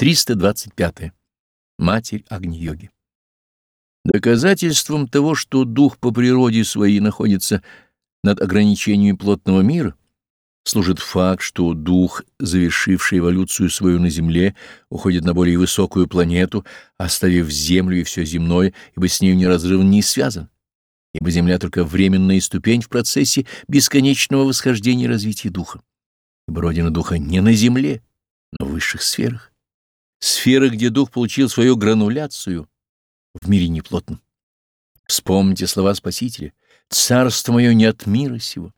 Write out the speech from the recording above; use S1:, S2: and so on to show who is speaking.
S1: 325. Матерь Агни-йоги. Доказательством того, что дух по природе своей находится над ограничениями плотного мира, служит факт, что дух, завершивший эволюцию свою на Земле, уходит на более высокую планету, оставив Землю и все земное, ибо с нею неразрывно не связан, ибо Земля только временная ступень в процессе бесконечного восхождения и развития духа, ибо родина духа не на Земле, но в высших сферах. Сферы, где дух получил свою грануляцию, в мире неплотном. Вспомните слова Спасителя «Царство мое не от мира сего».